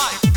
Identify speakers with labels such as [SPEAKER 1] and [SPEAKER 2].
[SPEAKER 1] life.